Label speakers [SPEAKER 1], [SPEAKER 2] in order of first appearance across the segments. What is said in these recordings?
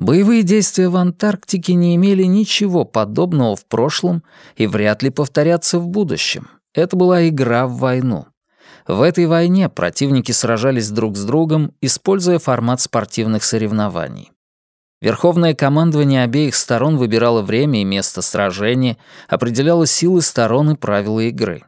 [SPEAKER 1] Боевые действия в Антарктике не имели ничего подобного в прошлом и вряд ли повторятся в будущем. Это была игра в войну. В этой войне противники сражались друг с другом, используя формат спортивных соревнований. Верховное командование обеих сторон выбирало время и место сражения, определяло силы сторон и правила игры.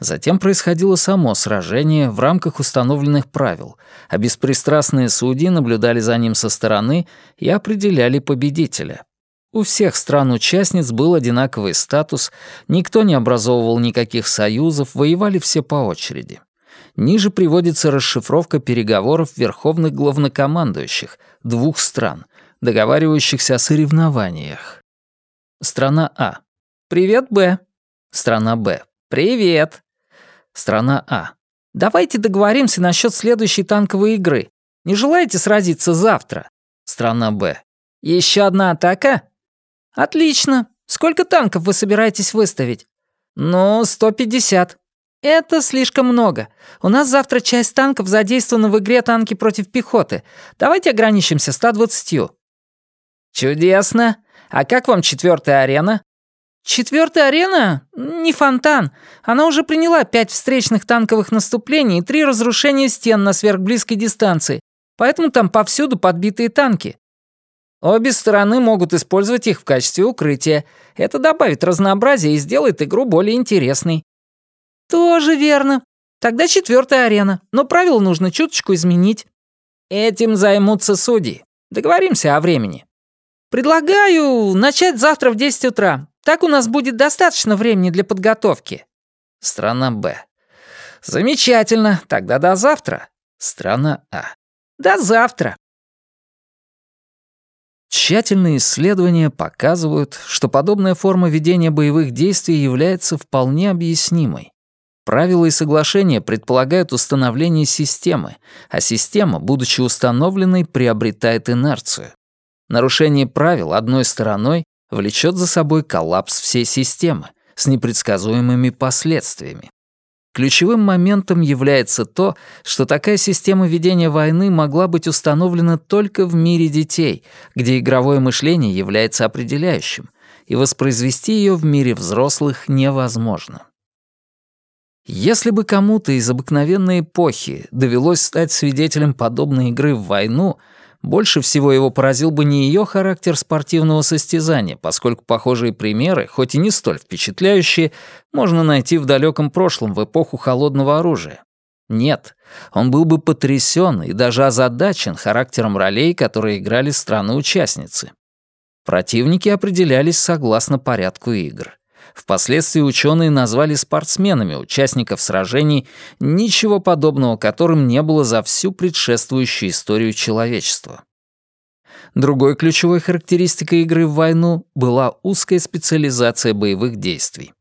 [SPEAKER 1] Затем происходило само сражение в рамках установленных правил, а беспристрастные судьи наблюдали за ним со стороны и определяли победителя. У всех стран-участниц был одинаковый статус, никто не образовывал никаких союзов, воевали все по очереди. Ниже приводится расшифровка переговоров верховных главнокомандующих двух стран, договаривающихся о соревнованиях. Страна А. «Привет, Б». Страна Б. «Привет». Страна А. «Давайте договоримся насчет следующей танковой игры. Не желаете сразиться завтра?» Страна Б. «Еще одна атака?» «Отлично. Сколько танков вы собираетесь выставить?» «Ну, 150. «Это слишком много. У нас завтра часть танков задействована в игре «Танки против пехоты». Давайте ограничимся 120. «Чудесно. А как вам четвертая арена?» «Четвертая арена? Не фонтан. Она уже приняла пять встречных танковых наступлений и три разрушения стен на сверхблизкой дистанции, поэтому там повсюду подбитые танки. Обе стороны могут использовать их в качестве укрытия. Это добавит разнообразия и сделает игру более интересной. «Тоже верно. Тогда четвертая арена, но правила нужно чуточку изменить». «Этим займутся судьи. Договоримся о времени». «Предлагаю начать завтра в 10 утра. Так у нас будет достаточно времени для подготовки». Страна Б. «Замечательно. Тогда до завтра». Страна А. «До завтра». Тщательные исследования показывают, что подобная форма ведения боевых действий является вполне объяснимой. Правила и соглашения предполагают установление системы, а система, будучи установленной, приобретает инерцию. Нарушение правил одной стороной влечет за собой коллапс всей системы с непредсказуемыми последствиями. Ключевым моментом является то, что такая система ведения войны могла быть установлена только в мире детей, где игровое мышление является определяющим, и воспроизвести ее в мире взрослых невозможно. Если бы кому-то из обыкновенной эпохи довелось стать свидетелем подобной игры в войну, больше всего его поразил бы не ее характер спортивного состязания, поскольку похожие примеры, хоть и не столь впечатляющие, можно найти в далеком прошлом в эпоху холодного оружия. Нет, он был бы потрясен и даже озадачен характером ролей, которые играли страны-участницы. Противники определялись согласно порядку игр. Впоследствии ученые назвали спортсменами участников сражений, ничего подобного которым не было за всю предшествующую историю человечества. Другой ключевой характеристикой игры в войну была узкая специализация боевых действий.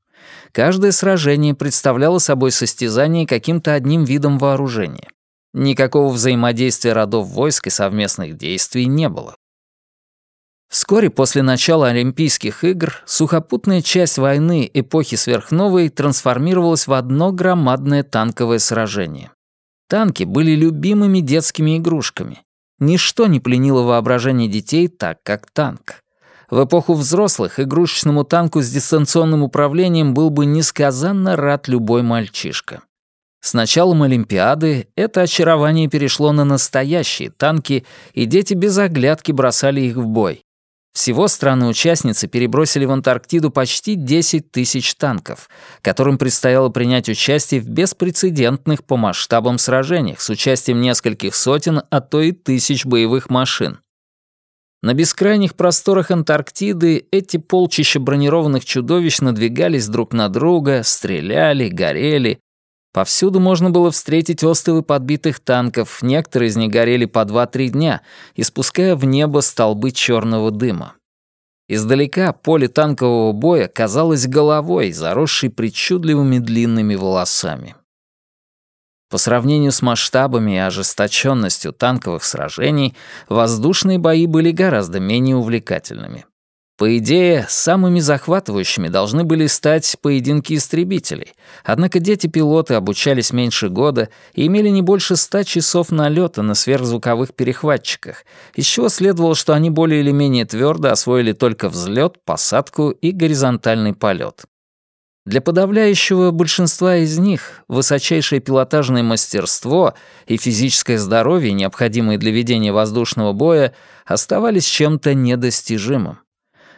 [SPEAKER 1] Каждое сражение представляло собой состязание каким-то одним видом вооружения. Никакого взаимодействия родов войск и совместных действий не было. Вскоре после начала Олимпийских игр сухопутная часть войны эпохи сверхновой трансформировалась в одно громадное танковое сражение. Танки были любимыми детскими игрушками. Ничто не пленило воображение детей так, как танк. В эпоху взрослых игрушечному танку с дистанционным управлением был бы несказанно рад любой мальчишка. С началом Олимпиады это очарование перешло на настоящие танки, и дети без оглядки бросали их в бой. Всего страны-участницы перебросили в Антарктиду почти 10 тысяч танков, которым предстояло принять участие в беспрецедентных по масштабам сражениях с участием нескольких сотен, а то и тысяч боевых машин. На бескрайних просторах Антарктиды эти полчища бронированных чудовищ надвигались друг на друга, стреляли, горели, Повсюду можно было встретить остовы подбитых танков, некоторые из них горели по 2-3 дня, испуская в небо столбы черного дыма. Издалека поле танкового боя казалось головой, заросшей причудливыми длинными волосами. По сравнению с масштабами и ожесточенностью танковых сражений, воздушные бои были гораздо менее увлекательными. По идее, самыми захватывающими должны были стать поединки истребителей, однако дети-пилоты обучались меньше года и имели не больше ста часов налета на сверхзвуковых перехватчиках, из чего следовало, что они более или менее твердо освоили только взлет, посадку и горизонтальный полет. Для подавляющего большинства из них высочайшее пилотажное мастерство и физическое здоровье, необходимые для ведения воздушного боя, оставались чем-то недостижимым.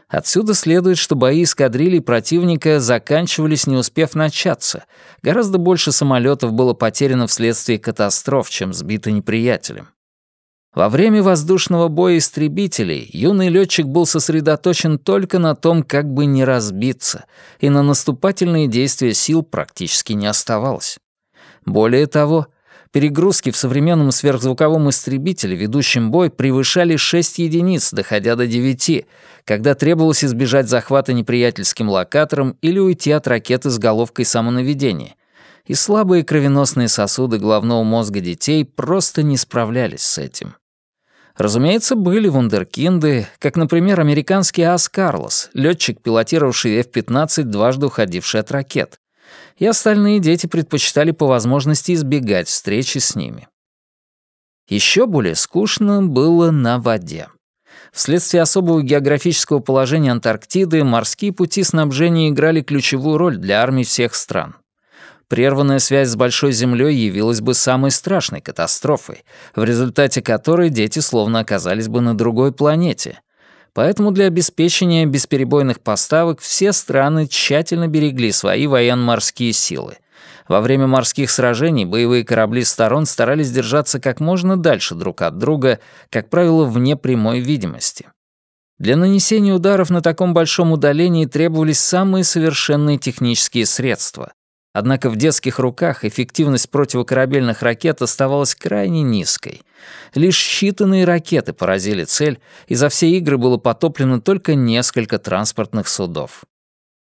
[SPEAKER 1] Отсюда следует, что бои эскадрилий противника заканчивались, не успев начаться. Гораздо больше самолетов было потеряно вследствие катастроф, чем сбито неприятелем. Во время воздушного боя истребителей юный летчик был сосредоточен только на том, как бы не разбиться, и на наступательные действия сил практически не оставалось. Более того, перегрузки в современном сверхзвуковом истребителе, ведущем бой, превышали 6 единиц, доходя до 9, когда требовалось избежать захвата неприятельским локатором или уйти от ракеты с головкой самонаведения. И слабые кровеносные сосуды головного мозга детей просто не справлялись с этим. Разумеется, были вундеркинды, как, например, американский Ас Карлос, летчик, пилотировавший F-15, дважды уходивший от ракет. И остальные дети предпочитали по возможности избегать встречи с ними. Еще более скучно было на воде. Вследствие особого географического положения Антарктиды морские пути снабжения играли ключевую роль для армий всех стран. Прерванная связь с Большой Землей явилась бы самой страшной катастрофой, в результате которой дети словно оказались бы на другой планете. Поэтому для обеспечения бесперебойных поставок все страны тщательно берегли свои военно-морские силы. Во время морских сражений боевые корабли сторон старались держаться как можно дальше друг от друга, как правило, вне прямой видимости. Для нанесения ударов на таком большом удалении требовались самые совершенные технические средства. Однако в детских руках эффективность противокорабельных ракет оставалась крайне низкой. Лишь считанные ракеты поразили цель, и за все игры было потоплено только несколько транспортных судов.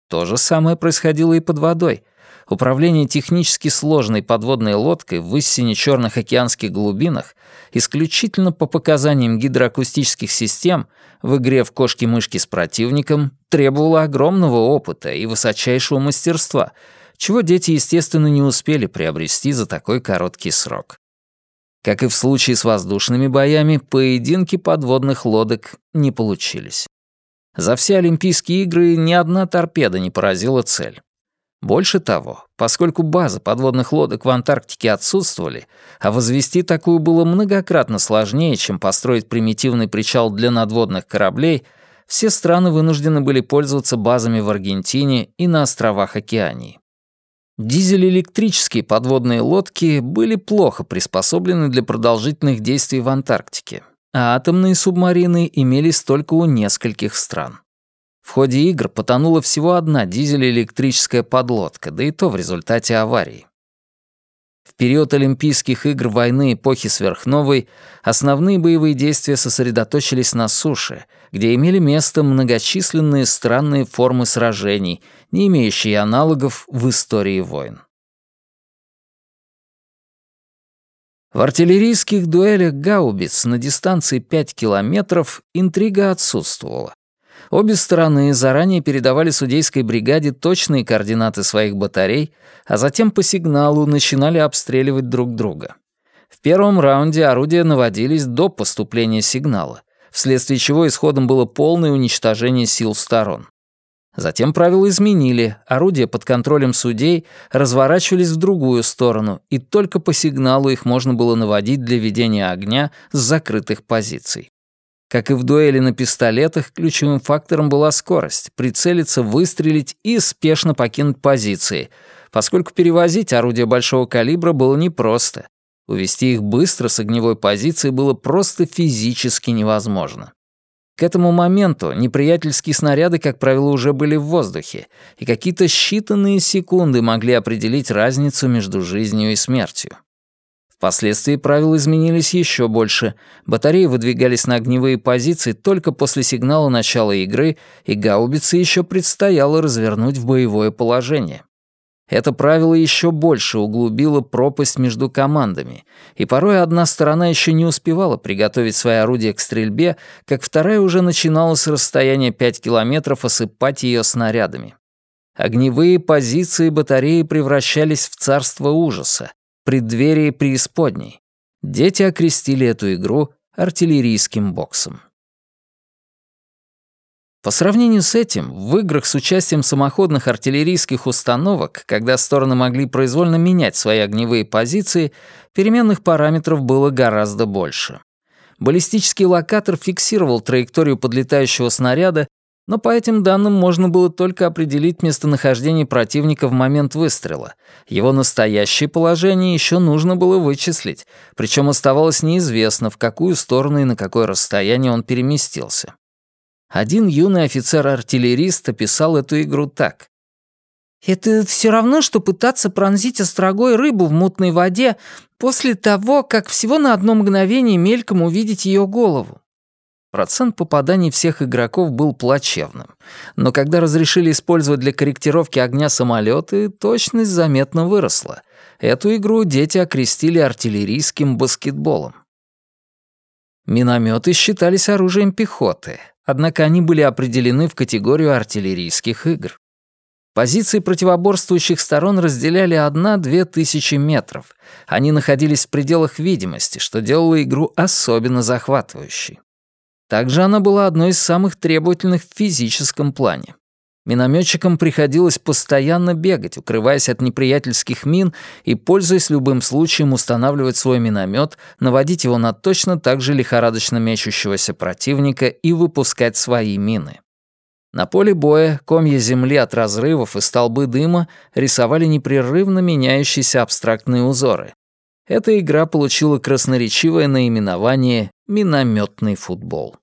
[SPEAKER 1] То же самое происходило и под водой. Управление технически сложной подводной лодкой в истине черных океанских глубинах исключительно по показаниям гидроакустических систем в игре в кошки-мышки с противником требовало огромного опыта и высочайшего мастерства — чего дети, естественно, не успели приобрести за такой короткий срок. Как и в случае с воздушными боями, поединки подводных лодок не получились. За все Олимпийские игры ни одна торпеда не поразила цель. Больше того, поскольку базы подводных лодок в Антарктике отсутствовали, а возвести такую было многократно сложнее, чем построить примитивный причал для надводных кораблей, все страны вынуждены были пользоваться базами в Аргентине и на островах Океании. Дизель-электрические подводные лодки были плохо приспособлены для продолжительных действий в Антарктике, а атомные субмарины имелись только у нескольких стран. В ходе игр потонула всего одна дизель-электрическая подлодка, да и то в результате аварии. Период Олимпийских игр войны эпохи сверхновой основные боевые действия сосредоточились на суше, где имели место многочисленные странные формы сражений, не имеющие аналогов в истории войн. В артиллерийских дуэлях гаубиц на дистанции 5 километров интрига отсутствовала. Обе стороны заранее передавали судейской бригаде точные координаты своих батарей, а затем по сигналу начинали обстреливать друг друга. В первом раунде орудия наводились до поступления сигнала, вследствие чего исходом было полное уничтожение сил сторон. Затем правила изменили, орудия под контролем судей разворачивались в другую сторону, и только по сигналу их можно было наводить для ведения огня с закрытых позиций. Как и в дуэли на пистолетах, ключевым фактором была скорость, прицелиться, выстрелить и спешно покинуть позиции, поскольку перевозить орудия большого калибра было непросто. Увести их быстро с огневой позиции было просто физически невозможно. К этому моменту неприятельские снаряды, как правило, уже были в воздухе, и какие-то считанные секунды могли определить разницу между жизнью и смертью. Впоследствии правила изменились еще больше. Батареи выдвигались на огневые позиции только после сигнала начала игры, и гаубицы еще предстояло развернуть в боевое положение. Это правило еще больше углубило пропасть между командами, и порой одна сторона еще не успевала приготовить свои орудия к стрельбе, как вторая уже начинала с расстояния 5 километров осыпать ее снарядами. Огневые позиции батареи превращались в царство ужаса, преддверие преисподней. Дети окрестили эту игру артиллерийским боксом. По сравнению с этим, в играх с участием самоходных артиллерийских установок, когда стороны могли произвольно менять свои огневые позиции, переменных параметров было гораздо больше. Баллистический локатор фиксировал траекторию подлетающего снаряда, но по этим данным можно было только определить местонахождение противника в момент выстрела. Его настоящее положение еще нужно было вычислить, причем оставалось неизвестно, в какую сторону и на какое расстояние он переместился. Один юный офицер-артиллерист описал эту игру так. «Это все равно, что пытаться пронзить острогой рыбу в мутной воде после того, как всего на одно мгновение мельком увидеть ее голову». Процент попаданий всех игроков был плачевным, но когда разрешили использовать для корректировки огня самолеты, точность заметно выросла. Эту игру дети окрестили артиллерийским баскетболом. Минометы считались оружием пехоты, однако они были определены в категорию артиллерийских игр. Позиции противоборствующих сторон разделяли одна-две тысячи метров. Они находились в пределах видимости, что делало игру особенно захватывающей. Также она была одной из самых требовательных в физическом плане. Минометчикам приходилось постоянно бегать, укрываясь от неприятельских мин и, пользуясь любым случаем, устанавливать свой миномет, наводить его на точно так же лихорадочно мечущегося противника и выпускать свои мины. На поле боя комья земли от разрывов и столбы дыма рисовали непрерывно меняющиеся абстрактные узоры. Эта игра получила красноречивое наименование «минометный футбол».